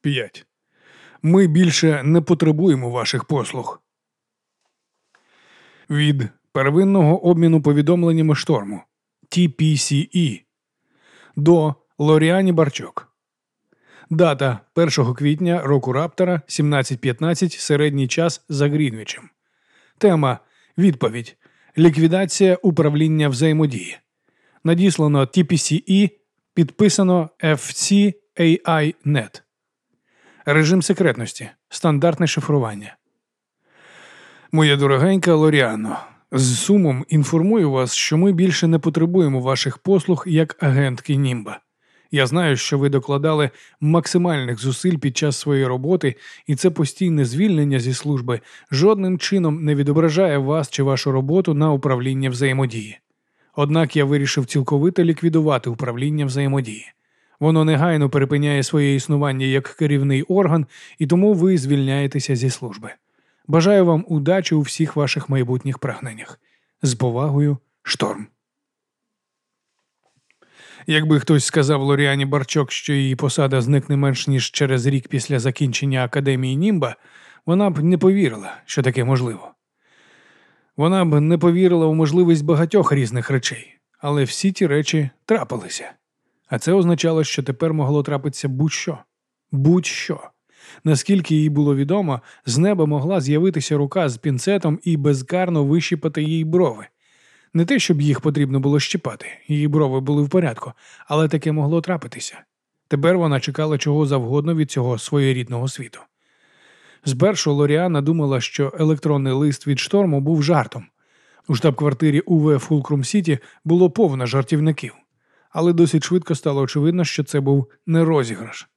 5. Ми більше не потребуємо ваших послуг. Від первинного обміну повідомленнями шторму TPCE до Лоріані Барчок. Дата 1 квітня року Раптора 17.15 середній час за Грінвічем. Тема Відповідь. Ліквідація управління взаємодії. Надіслано TPCE, підписано FCAI.net. Режим секретності. Стандартне шифрування. Моя дорогенька Лоріано, з сумом інформую вас, що ми більше не потребуємо ваших послуг як агентки Німба. Я знаю, що ви докладали максимальних зусиль під час своєї роботи, і це постійне звільнення зі служби жодним чином не відображає вас чи вашу роботу на управління взаємодії. Однак я вирішив цілковито ліквідувати управління взаємодії. Воно негайно перепиняє своє існування як керівний орган, і тому ви звільняєтеся зі служби. Бажаю вам удачі у всіх ваших майбутніх прагненнях. З повагою, шторм. Якби хтось сказав Лоріані Барчок, що її посада зникне менш ніж через рік після закінчення академії Німба, вона б не повірила, що таке можливо. Вона б не повірила у можливість багатьох різних речей, але всі ті речі трапилися. А це означало, що тепер могло трапитися будь-що. Будь-що. Наскільки їй було відомо, з неба могла з'явитися рука з пінцетом і безкарно вищипати їй брови. Не те, щоб їх потрібно було щипати, її брови були в порядку, але таке могло трапитися. Тепер вона чекала чого завгодно від цього своєрідного світу. Спершу Лоріана думала, що електронний лист від шторму був жартом. У штаб-квартирі УВ Фулкрум Сіті було повно жартівників, але досить швидко стало очевидно, що це був не розіграш.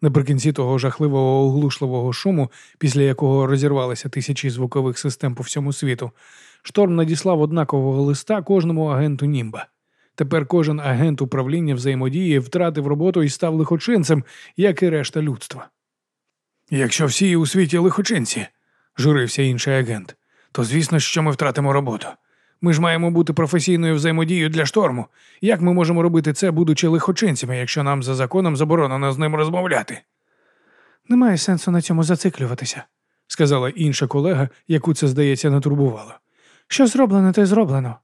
Наприкінці того жахливого оглушливого шуму, після якого розірвалися тисячі звукових систем по всьому світу, шторм надіслав однакового листа кожному агенту Німба. Тепер кожен агент управління взаємодії втратив роботу і став лихочинцем, як і решта людства. Якщо всі у світі лихочинці, журився інший агент, то звісно, що ми втратимо роботу. Ми ж маємо бути професійною взаємодією для шторму. Як ми можемо робити це, будучи лихочинцями, якщо нам за законом заборонено з ним розмовляти? Немає сенсу на цьому зациклюватися, сказала інша колега, яку це, здається, не турбувало. Що зроблено, те зроблено.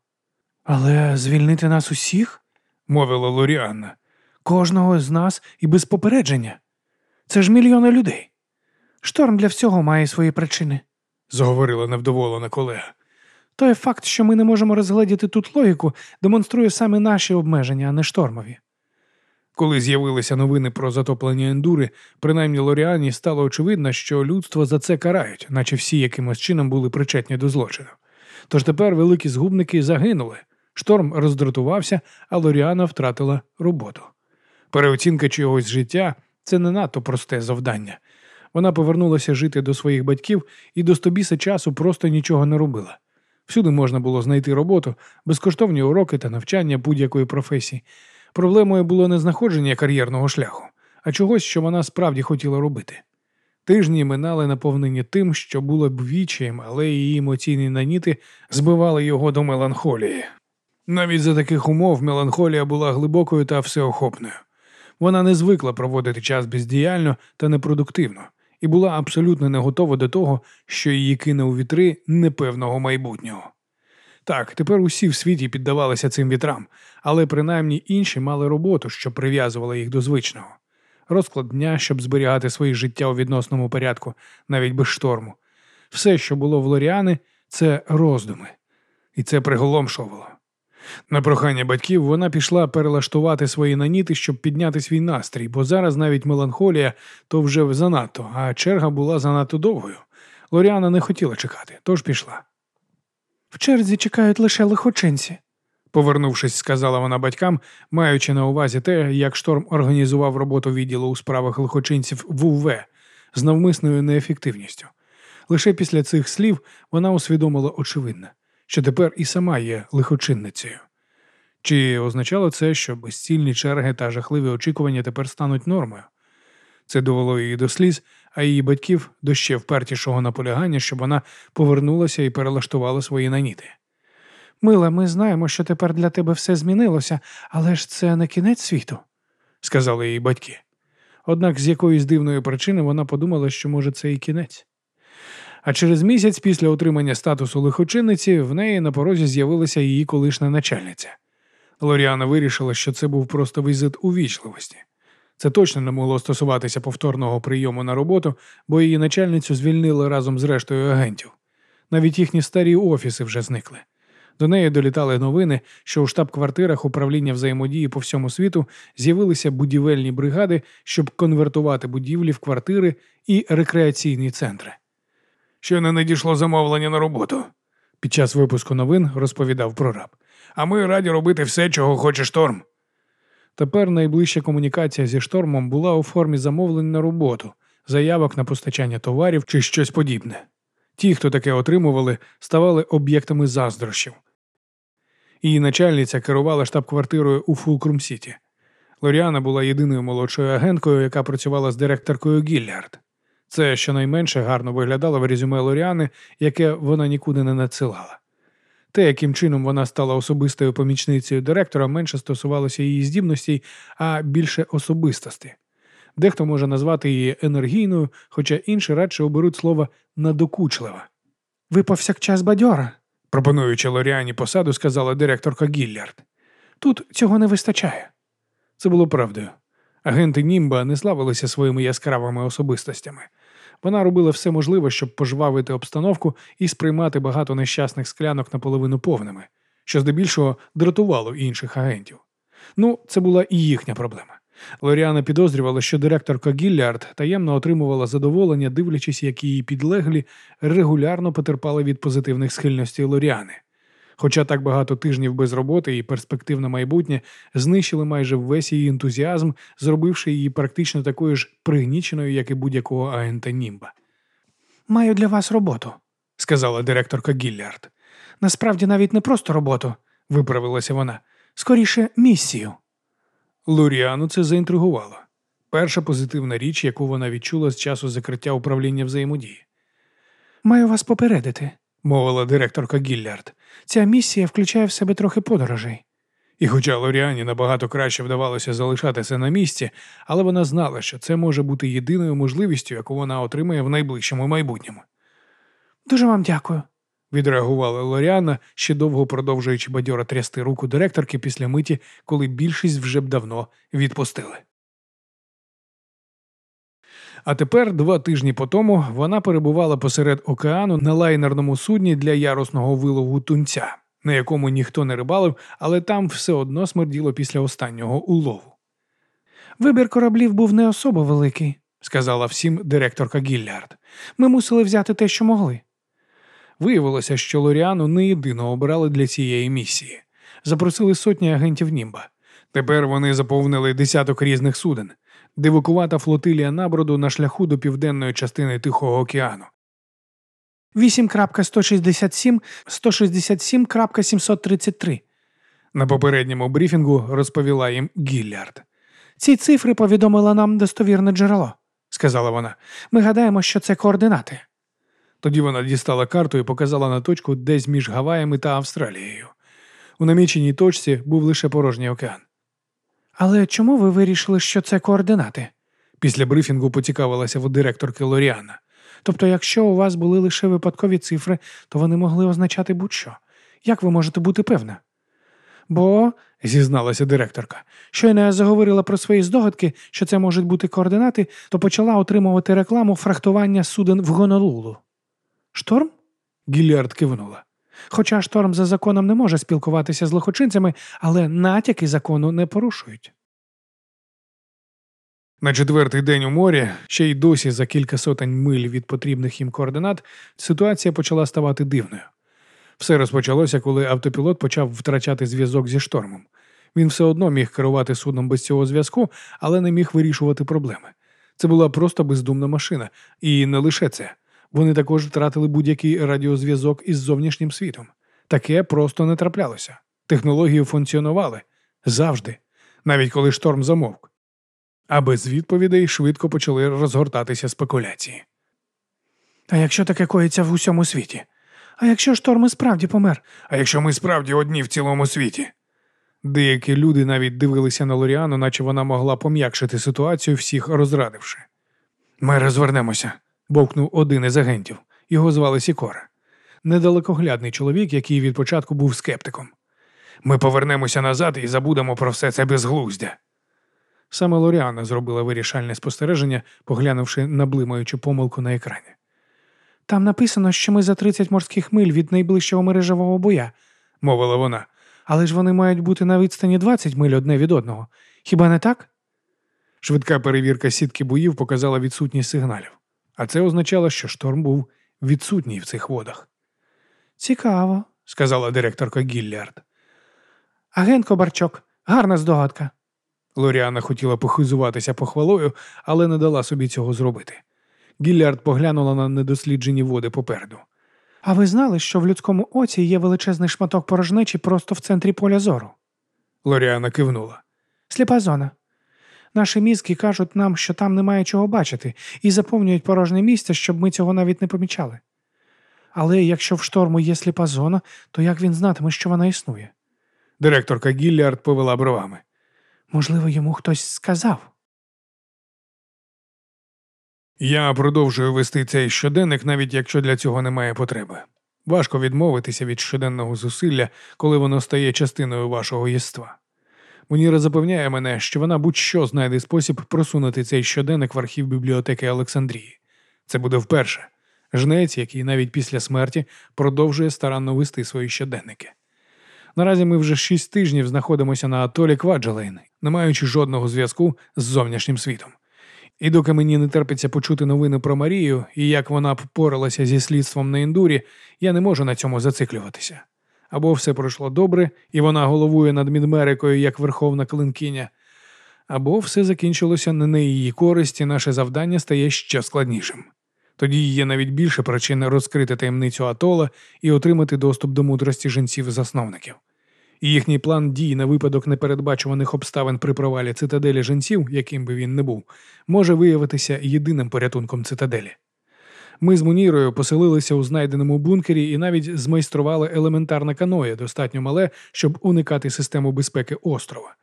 Але звільнити нас усіх, мовила Лоріанна, кожного з нас і без попередження. Це ж мільйони людей. Шторм для всього має свої причини, заговорила невдоволена колега. Той факт, що ми не можемо розгледіти тут логіку, демонструє саме наші обмеження, а не штормові. Коли з'явилися новини про затоплення ендури, принаймні Лоріані стало очевидно, що людство за це карають, наче всі якимось чином були причетні до злочину. Тож тепер великі згубники загинули. Шторм роздратувався, а Лоріана втратила роботу. Переоцінка чогось життя це не надто просте завдання. Вона повернулася жити до своїх батьків і до стобіса часу просто нічого не робила. Всюди можна було знайти роботу, безкоштовні уроки та навчання будь-якої професії. Проблемою було не знаходження кар'єрного шляху, а чогось, що вона справді хотіла робити. Тижні минали наповнені тим, що було б вічаєм, але її емоційні наніти збивали його до меланхолії. Навіть за таких умов меланхолія була глибокою та всеохопною. Вона не звикла проводити час бездіяльно та непродуктивно і була абсолютно не готова до того, що її кине у вітри непевного майбутнього. Так, тепер усі в світі піддавалися цим вітрам, але принаймні інші мали роботу, що прив'язувала їх до звичного. Розклад дня, щоб зберігати своє життя у відносному порядку, навіть без шторму. Все, що було в Лоріани, це роздуми, і це приголомшувало. На прохання батьків вона пішла перелаштувати свої наніти, щоб підняти свій настрій, бо зараз навіть меланхолія то вже занадто, а черга була занадто довгою. Лоріана не хотіла чекати, тож пішла. В черзі чекають лише лихочинці, повернувшись, сказала вона батькам, маючи на увазі те, як шторм організував роботу відділу у справах лихочинців в УВ з навмисною неефективністю. Лише після цих слів вона усвідомила очевидне що тепер і сама є лихочинницею. Чи означало це, що безцільні черги та жахливі очікування тепер стануть нормою? Це довело її до сліз, а її батьків до ще впертішого наполягання, щоб вона повернулася і перелаштувала свої наніти. Мила, ми знаємо, що тепер для тебе все змінилося, але ж це не кінець світу, сказали її батьки. Однак з якоїсь дивної причини вона подумала, що може це і кінець. А через місяць після отримання статусу лихочинниці в неї на порозі з'явилася її колишня начальниця. Лоріана вирішила, що це був просто візит увічливості. Це точно не могло стосуватися повторного прийому на роботу, бо її начальницю звільнили разом з рештою агентів. Навіть їхні старі офіси вже зникли. До неї долітали новини, що у штаб-квартирах управління взаємодії по всьому світу з'явилися будівельні бригади, щоб конвертувати будівлі в квартири і рекреаційні центри. Що не надійшло замовлення на роботу. Під час випуску новин розповідав прораб. А ми раді робити все, чого хоче шторм. Тепер найближча комунікація зі штормом була у формі замовлень на роботу, заявок на постачання товарів чи щось подібне. Ті, хто таке отримували, ставали об'єктами заздрощів. Її начальниця керувала штаб-квартирою у Фулкрум Сіті. Лоріана була єдиною молодшою агенткою, яка працювала з директоркою Гіллярд. Це щонайменше гарно виглядало в резюме Лоріани, яке вона нікуди не надсилала. Те, яким чином вона стала особистою помічницею директора, менше стосувалося її здібностей, а більше особистості. Дехто може назвати її енергійною, хоча інші радше оберуть слово надокучлива. Ви повсякчас бадьора, пропонуючи Лоріані посаду, сказала директорка Гіллярд. Тут цього не вистачає. Це було правдою. Агенти Німба не славилися своїми яскравими особистостями. Вона робила все можливе, щоб пожвавити обстановку і сприймати багато нещасних склянок наполовину повними, що здебільшого дратувало інших агентів. Ну, це була і їхня проблема. Лоріана підозрювала, що директорка Гіллярд таємно отримувала задоволення, дивлячись, як її підлеглі регулярно потерпали від позитивних схильностей Лоріани. Хоча так багато тижнів без роботи і перспектив на майбутнє знищили майже весь її ентузіазм, зробивши її практично такою ж пригніченою, як і будь-якого агента Німба. Маю для вас роботу, сказала директорка Гіллярд. Насправді навіть не просто роботу, виправилася вона, скоріше місію. Луріану це заінтригувало. Перша позитивна річ, яку вона відчула з часу закриття управління взаємодії. Маю вас попередити, мовила директорка Гіллярд. Ця місія включає в себе трохи подорожей. І хоча Лоріані набагато краще вдавалося залишатися на місці, але вона знала, що це може бути єдиною можливістю, яку вона отримає в найближчому майбутньому. Дуже вам дякую, відреагувала Лоріана, ще довго продовжуючи бадьоро трясти руку директорки після миті, коли більшість вже б давно відпустили. А тепер, два тижні по тому, вона перебувала посеред океану на лайнерному судні для ярусного вилову тунця, на якому ніхто не рибалив, але там все одно смерділо після останнього улову. Вибір кораблів був не особо великий, сказала всім директорка Гіллярд. Ми мусили взяти те, що могли. Виявилося, що Лоріану не єдино обирали для цієї місії. Запросили сотні агентів Німба. Тепер вони заповнили десяток різних суден дивакувата флотилія наброду на шляху до південної частини Тихого океану. 8.167, 167.733. На попередньому брифінгу розповіла їм Гіллярд. Ці цифри повідомила нам достовірне джерело, сказала вона. Ми гадаємо, що це координати. Тоді вона дістала карту і показала на точку десь між Гаваями та Австралією. У наміченій точці був лише порожній океан. Але чому ви вирішили, що це координати? Після брифінгу поцікавилася в директорки Лоріана. Тобто, якщо у вас були лише випадкові цифри, то вони могли означати будь-що. Як ви можете бути певна? Бо, зізналася директорка, щойно я заговорила про свої здогадки, що це можуть бути координати, то почала отримувати рекламу фрахтування суден в Гонолулу. Шторм? Гіліард кивнула. Хоча шторм за законом не може спілкуватися з лохочинцями, але натяки закону не порушують. На четвертий день у морі, ще й досі за кілька сотень миль від потрібних їм координат, ситуація почала ставати дивною. Все розпочалося, коли автопілот почав втрачати зв'язок зі штормом. Він все одно міг керувати судном без цього зв'язку, але не міг вирішувати проблеми. Це була просто бездумна машина, і не лише це. Вони також втратили будь-який радіозв'язок із зовнішнім світом. Таке просто не траплялося. Технології функціонували завжди, навіть коли шторм замовк. А без відповідей швидко почали розгортатися спекуляції. А якщо таке коїться в усьому світі? А якщо шторм і справді помер? А якщо ми справді одні в цілому світі? Деякі люди навіть дивилися на Лоріану, наче вона могла пом'якшити ситуацію, всіх розрадивши. Ми розвернемося, бовкнув один із агентів. Його звали Сікора. Недалекоглядний чоловік, який від початку був скептиком. Ми повернемося назад і забудемо про все це безглуздя. Саме Лоріана зробила вирішальне спостереження, поглянувши на блимаючу помилку на екрані. Там написано, що ми за 30 морських миль від найближчого мережевого боя, мовила вона. Але ж вони мають бути на відстані 20 миль одне від одного. Хіба не так? Швидка перевірка сітки боїв показала відсутність сигналів, а це означало, що шторм був відсутній в цих водах. Цікаво, сказала директорка Гіллярд. Агент Кобарчок, гарна здогадка. Лоріана хотіла похизуватися похвалою, але не дала собі цього зробити. Гіллярд поглянула на недосліджені води попереду. А ви знали, що в людському оці є величезний шматок порожнечі просто в центрі поля зору? Лоріана кивнула. Сліпа зона. Наші мізки кажуть нам, що там немає чого бачити, і заповнюють порожнє місце, щоб ми цього навіть не помічали. Але якщо в шторму є сліпа зона, то як він знатиме, що вона існує? Директорка Гіллярд повела бровами. Можливо, йому хтось сказав. Я продовжую вести цей щоденник, навіть якщо для цього немає потреби. Важко відмовитися від щоденного зусилля, коли воно стає частиною вашого єства. Муніра запевняє мене, що вона будь-що знайде спосіб просунути цей щоденник в архів бібліотеки Олександрії. Це буде вперше. Жнець, який навіть після смерті продовжує старанно вести свої щоденники. Наразі ми вже шість тижнів знаходимося на атолі Кваджалейн, не маючи жодного зв'язку з зовнішнім світом. І доки мені не терпиться почути новини про Марію і як вона впоралася зі слідством на індурі, я не можу на цьому зациклюватися. Або все пройшло добре, і вона головує над Мідмерикою як верховна клинкиня, або все закінчилося не на її користь, і наше завдання стає ще складнішим. Тоді є навіть більше причин розкрити таємницю Атола і отримати доступ до мудрості жінців-засновників. І їхній план дій на випадок непередбачуваних обставин при провалі цитаделі жінців, яким би він не був, може виявитися єдиним порятунком цитаделі. Ми з Мунірою поселилися у знайденому бункері і навіть змайстрували елементарне каноє, достатньо мале, щоб уникати систему безпеки острова.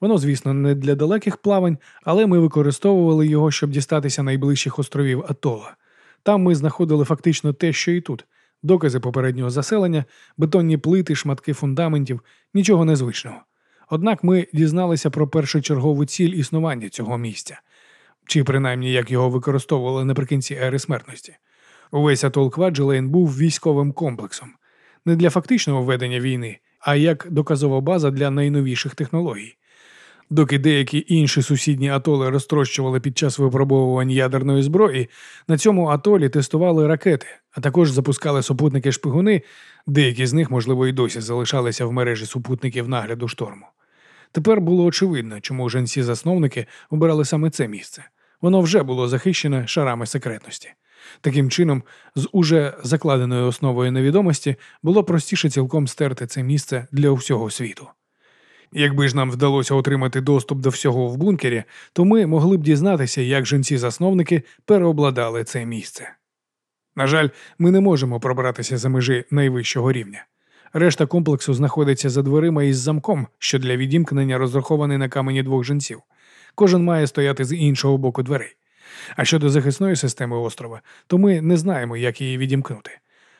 Воно, звісно, не для далеких плавань, але ми використовували його, щоб дістатися найближчих островів Атола. Там ми знаходили фактично те, що і тут докази попереднього заселення, бетонні плити, шматки фундаментів, нічого незвичного. Однак ми дізналися про першочергову ціль існування цього місця, чи принаймні як його використовували наприкінці ери смертності. Увесь атол Кваджилейн був військовим комплексом, не для фактичного ведення війни, а як доказова база для найновіших технологій. Доки деякі інші сусідні атоли розтрощували під час випробовувань ядерної зброї, на цьому атолі тестували ракети, а також запускали супутники шпигуни, деякі з них, можливо, і досі залишалися в мережі супутників нагляду шторму. Тепер було очевидно, чому женці засновники обирали саме це місце. Воно вже було захищене шарами секретності. Таким чином, з уже закладеною основою невідомості було простіше цілком стерти це місце для всього світу. Якби ж нам вдалося отримати доступ до всього в бункері, то ми могли б дізнатися, як жінці-засновники переобладали це місце. На жаль, ми не можемо пробратися за межі найвищого рівня. Решта комплексу знаходиться за дверима із замком, що для відімкнення розрахований на камені двох жінців. Кожен має стояти з іншого боку дверей. А щодо захисної системи острова, то ми не знаємо, як її відімкнути.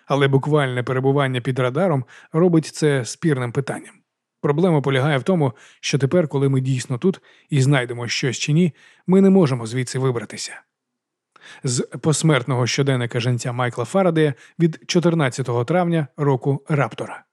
Але буквальне перебування під радаром робить це спірним питанням. Проблема полягає в тому, що тепер, коли ми дійсно тут і знайдемо щось чи ні, ми не можемо звідси вибратися. З посмертного щоденника женця Майкла Фарадея від 14 травня року Раптора.